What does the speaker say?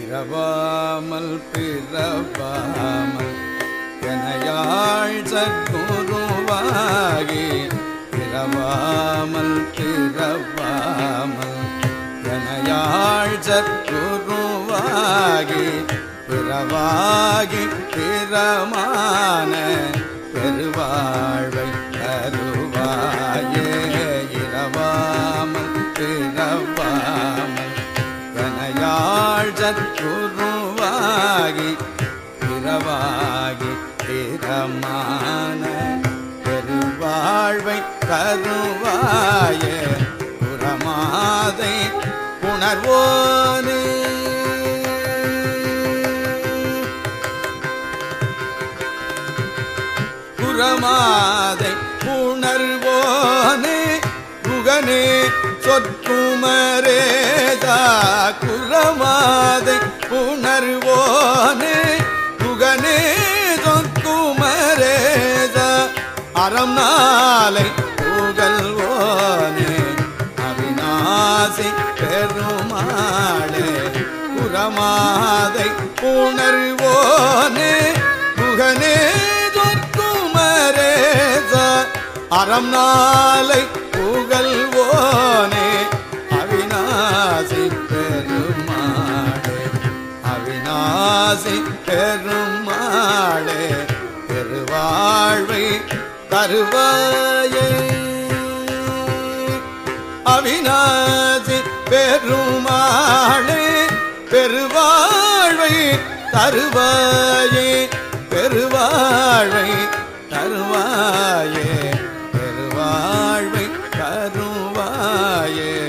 இரவாமல் பிறவாமல் எனையாள் சற்குருவாகி இரவாமல் பிறவாமல் எனையாள் சற்குருவாகி பிறவாகி பிறமான பெருவாழ்வை கனையாள் பிறவாகி திறமான பெருவாழ்வை தருவாய புறமாதை உணர்வோனே புறமாதை அறம் நாளை புகழ்வோனே அவிநாசி பெருமாளே புறமாதை உணர்வோனே புகனே சொற்குமரேதா அறம் நாளை புகழ்வோனே அவிநாசி பெருமாளே அவிநாசி பெருமாளே பெருவாழ்வை தருவாயே. அவிநாசி பெருமாளே பெருவாழ்வை தருவாயே. பெருவாழ்வை தருவாயே பெருவாழ்வை தருவாயே.